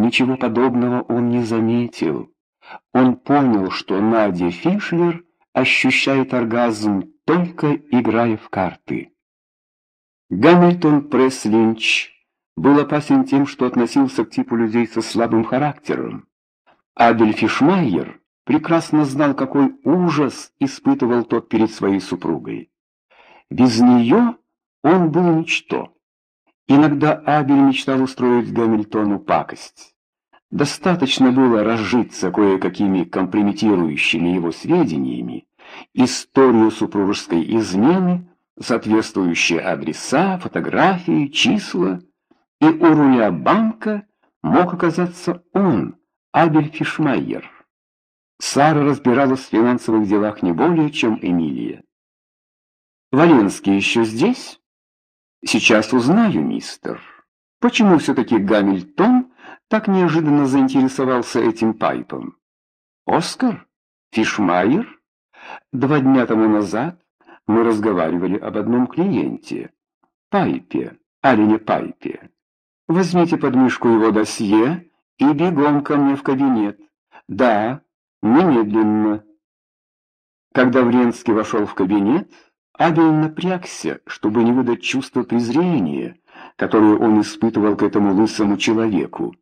ничего подобного он не заметил. Он понял, что Надя Фишлер ощущает оргазм, только играя в карты. Гамильтон Пресс-Линч был опасен тем, что относился к типу людей со слабым характером. Абель Фишмайер прекрасно знал, какой ужас испытывал тот перед своей супругой. Без нее он был ничто. Иногда Абель мечтал устроить Гамильтону пакость. Достаточно было разжиться кое-какими компрометирующими его сведениями, историю супружеской измены, соответствующие адреса, фотографии, числа, и у руля банка мог оказаться он, Абель Фишмайер. Сара разбиралась в финансовых делах не более, чем Эмилия. «Валенский еще здесь?» «Сейчас узнаю, мистер. Почему все-таки Гамильтон так неожиданно заинтересовался этим пайпом?» «Оскар? Фишмайер? Два дня тому назад мы разговаривали об одном клиенте. Пайпе, Алине Пайпе. Возьмите под мышку его досье и бегом ко мне в кабинет. Да, немедленно». Когда Вренский вошел в кабинет, Абель напрягся, чтобы не выдать чувство презрения, которое он испытывал к этому лысому человеку.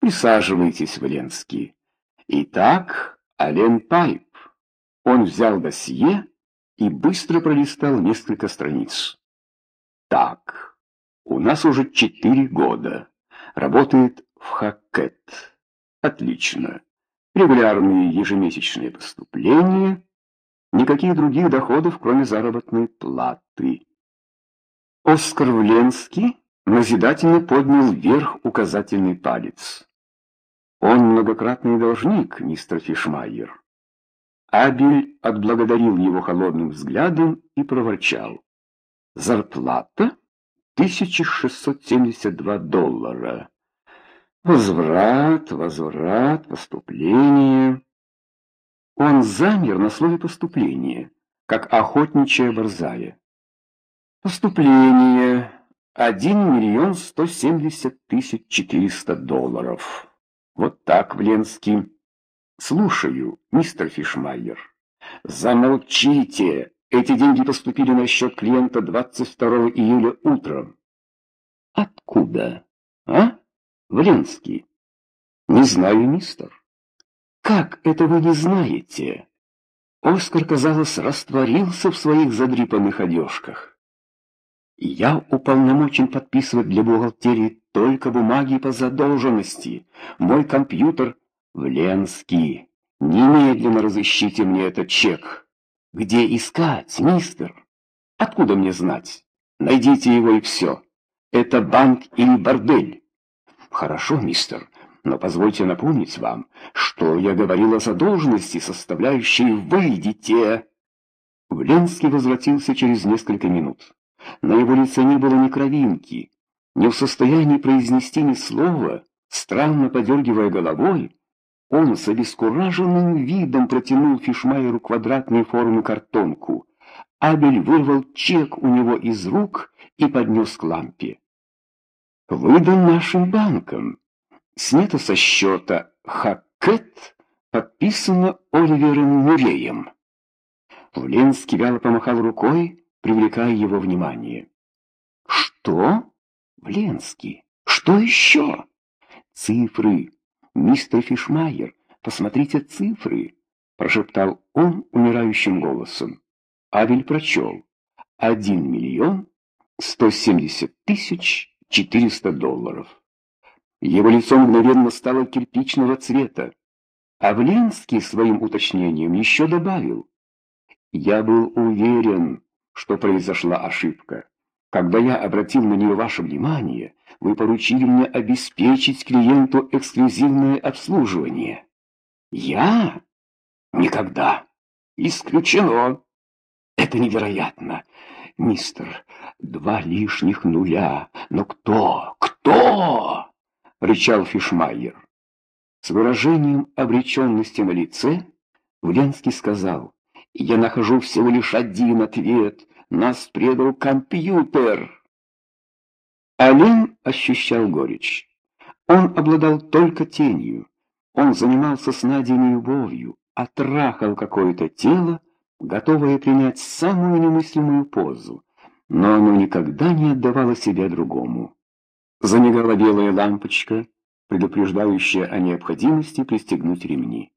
«Присаживайтесь, Валенский». Итак, Ален Пайп. Он взял досье и быстро пролистал несколько страниц. Так, у нас уже четыре года. Работает в Хакет. Отлично. Регулярные ежемесячные поступления — Никаких других доходов, кроме заработной платы. Оскар Вленский назидательно поднял вверх указательный палец. Он многократный должник, мистер Фишмайер. Абель отблагодарил его холодным взглядом и проворчал. Зарплата 1672 доллара. Возврат, возврат, поступление. Он замер на слове «поступление», как охотничья борзая. Поступление — один миллион сто семьдесят тысяч четыреста долларов. Вот так, Вленский. Слушаю, мистер Фишмайер. Замолчите! Эти деньги поступили на счет клиента 22 июля утром. Откуда? А? Вленский. Не знаю, мистер. «Как это вы не знаете?» Оскар, казалось, растворился в своих задрипанных одежках. «Я уполномочен подписывать для бухгалтерии только бумаги по задолженности. Мой компьютер в Ленский. Немедленно разыщите мне этот чек. Где искать, мистер? Откуда мне знать? Найдите его и все. Это банк или бордель?» «Хорошо, мистер, но позвольте напомнить вам, что я говорил о задолженности, составляющей «выйдите». Вленский возвратился через несколько минут. На его лице не было ни кровинки, не в состоянии произнести ни слова, странно подергивая головой, он с обескураженным видом протянул Фишмайеру квадратной формы картонку. Абель вырвал чек у него из рук и поднес к лампе. «Выдан нашим банком», снято со счета «Хакет», подписано Оливером Мюреем. Луленский вяло помахал рукой, привлекая его внимание. «Что? Вленский, что еще?» «Цифры! Мистер Фишмайер, посмотрите цифры!» Прошептал он умирающим голосом. Авель прочел. «Один миллион сто семьдесят тысяч четыреста долларов». Его лицо мгновенно стало кирпичного цвета. А Влинский своим уточнением еще добавил. «Я был уверен, что произошла ошибка. Когда я обратил на нее ваше внимание, вы поручили мне обеспечить клиенту эксклюзивное обслуживание. Я? Никогда. Исключено. Это невероятно. Мистер, два лишних нуля. Но кто? Кто? Рычал Фишмайер. С выражением обреченности на лице Вленский сказал, «Я нахожу всего лишь один ответ. Нас предал компьютер». Ален ощущал горечь. Он обладал только тенью. Он занимался с Надей любовью, а трахал какое-то тело, готовое принять самую немыслимую позу, но оно никогда не отдавало себя другому. Замигала белая лампочка, предупреждающая о необходимости пристегнуть ремни.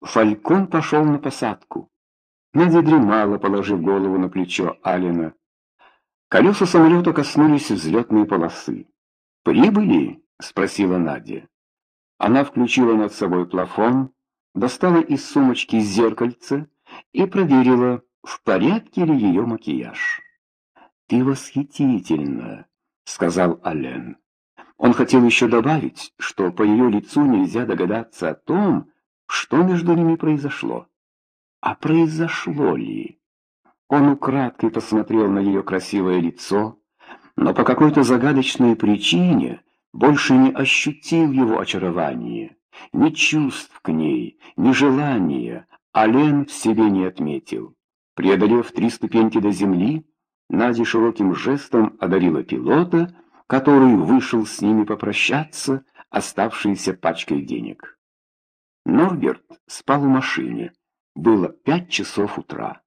Фалькон пошел на посадку. Надя дремала, положив голову на плечо Алина. Колеса самолета коснулись взлетной полосы. «Прибыли?» — спросила Надя. Она включила над собой плафон, достала из сумочки зеркальце и проверила, в порядке ли ее макияж. «Ты восхитительна», — сказал Ален. Он хотел еще добавить, что по ее лицу нельзя догадаться о том, что между ними произошло. А произошло ли? Он украдкой посмотрел на ее красивое лицо, но по какой-то загадочной причине больше не ощутил его очарование, ни чувств к ней, ни желания, Ален в себе не отметил. Преодолев три ступеньки до земли, Надя широким жестом одарила пилота, который вышел с ними попрощаться, оставшейся пачкой денег. Норберт спал в машине. Было пять часов утра.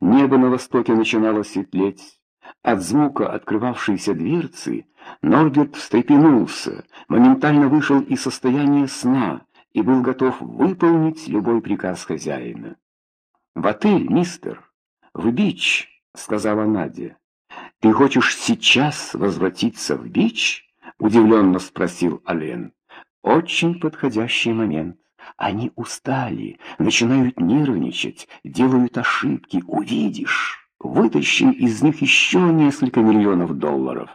Небо на востоке начинало светлеть. От звука открывавшейся дверцы Норберт встрепенулся, моментально вышел из состояния сна и был готов выполнить любой приказ хозяина. «В отель, мистер! В бич!» — сказала Надя. «Ты хочешь сейчас возвратиться в бич?» — удивленно спросил Ален. «Очень подходящий момент. Они устали, начинают нервничать, делают ошибки. Увидишь, вытащи из них еще несколько миллионов долларов.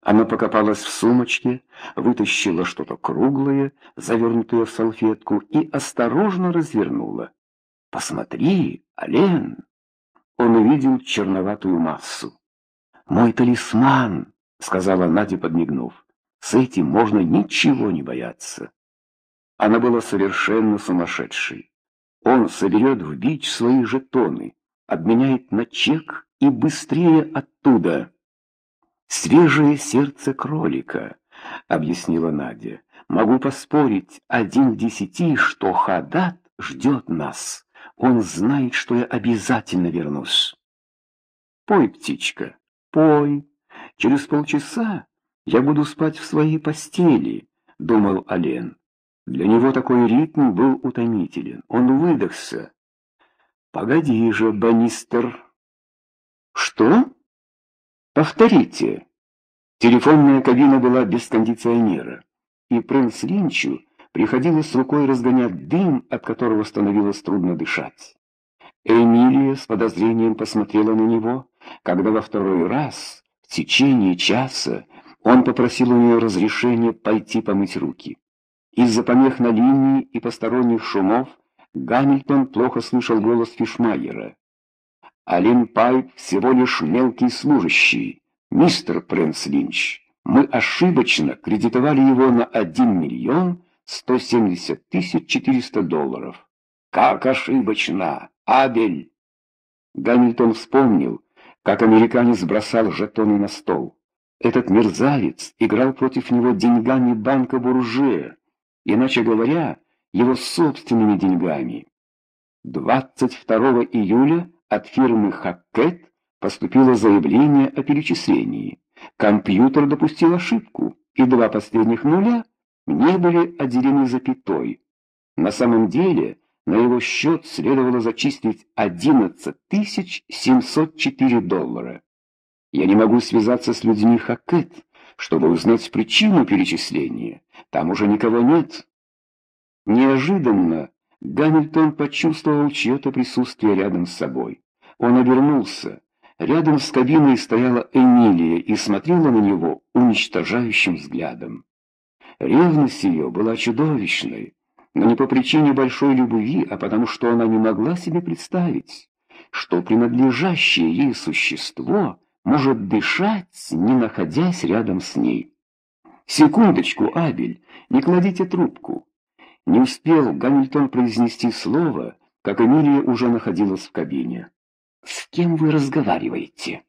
Она покопалась в сумочке, вытащила что-то круглое, завернутое в салфетку, и осторожно развернула. «Посмотри, Ален!» Он увидел черноватую массу. «Мой талисман!» — сказала Надя, подмигнув. «С этим можно ничего не бояться». Она была совершенно сумасшедшей. Он соберет в бич свои жетоны, обменяет на чек и быстрее оттуда. «Свежее сердце кролика», — объяснила Надя. «Могу поспорить один в десяти, что Хадат ждет нас. Он знает, что я обязательно вернусь». «Пой, птичка, пой. Через полчаса я буду спать в своей постели», — думал Ален. Для него такой ритм был утомителен. Он выдохся. «Погоди же, Банистер!» «Что?» «Повторите!» Телефонная кабина была без кондиционера, и принц Линчу приходилось рукой разгонять дым, от которого становилось трудно дышать. Эмилия с подозрением посмотрела на него, когда во второй раз, в течение часа, он попросил у нее разрешения пойти помыть руки. Из-за помех на линии и посторонних шумов Гамильтон плохо слышал голос Фишмайера. «Алин Пайп всего лишь мелкий служащий, мистер Прэнс Линч. Мы ошибочно кредитовали его на 1 миллион 170 тысяч 400 долларов». «Как ошибочно, Абель!» Гамильтон вспомнил, как американец бросал жетоны на стол. Этот мерзавец играл против него деньгами банка Буржуя иначе говоря, его собственными деньгами. 22 июля от фирмы «Хаккет» поступило заявление о перечислении. Компьютер допустил ошибку, и два последних нуля не были отделены запятой. На самом деле на его счет следовало зачислить 11 704 доллара. Я не могу связаться с людьми Хаккет, чтобы узнать причину перечисления. Там уже никого нет. Неожиданно Гамильтон почувствовал чье-то присутствие рядом с собой. Он обернулся. Рядом с кабиной стояла Эмилия и смотрела на него уничтожающим взглядом. Ревность ее была чудовищной, но не по причине большой любви, а потому что она не могла себе представить, что принадлежащее ей существо может дышать, не находясь рядом с ней. «Секундочку, Абель, не кладите трубку». Не успел Гамильтон произнести слово, как Эмилия уже находилась в кабине. «С кем вы разговариваете?»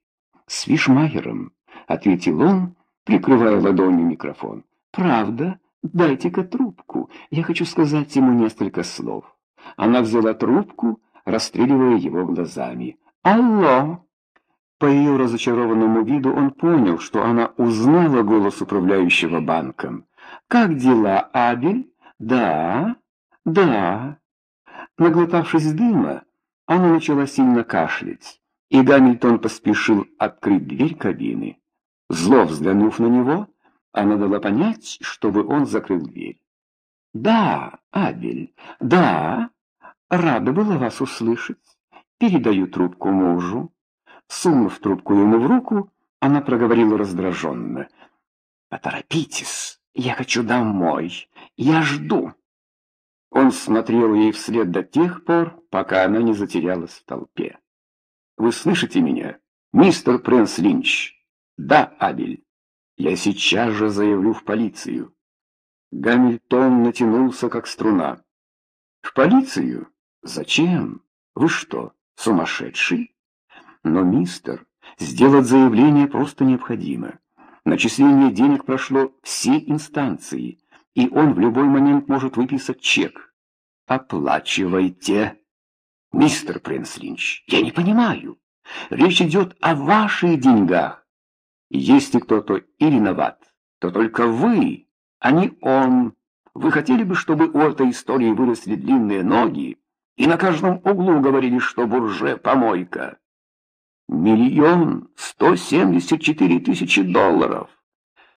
«С Вишмайером», — ответил он, прикрывая ладонью микрофон. «Правда? Дайте-ка трубку. Я хочу сказать ему несколько слов». Она взяла трубку, расстреливая его глазами. «Алло!» По ее разочарованному виду он понял, что она узнала голос управляющего банком. «Как дела, Абель?» «Да, да». Наглотавшись дыма, она начала сильно кашлять, и Гамильтон поспешил открыть дверь кабины. Зло взглянув на него, она дала понять, чтобы он закрыл дверь. «Да, Абель, да, рада была вас услышать. Передаю трубку мужу». Сунув трубку ему в руку, она проговорила раздраженно. «Поторопитесь, я хочу домой, я жду». Он смотрел ей вслед до тех пор, пока она не затерялась в толпе. «Вы слышите меня, мистер Прэнс Линч?» «Да, Абель. Я сейчас же заявлю в полицию». Гамильтон натянулся, как струна. «В полицию? Зачем? Вы что, сумасшедший?» «Но, мистер, сделать заявление просто необходимо. Начисление денег прошло все инстанции, и он в любой момент может выписать чек. Оплачивайте. Мистер Принц Линч, я не понимаю. Речь идет о ваших деньгах. Если кто-то и виноват, то только вы, а не он. Вы хотели бы, чтобы у этой истории выросли длинные ноги, и на каждом углу говорили, что бурже помойка? Миллион сто семьдесят четыре тысячи долларов.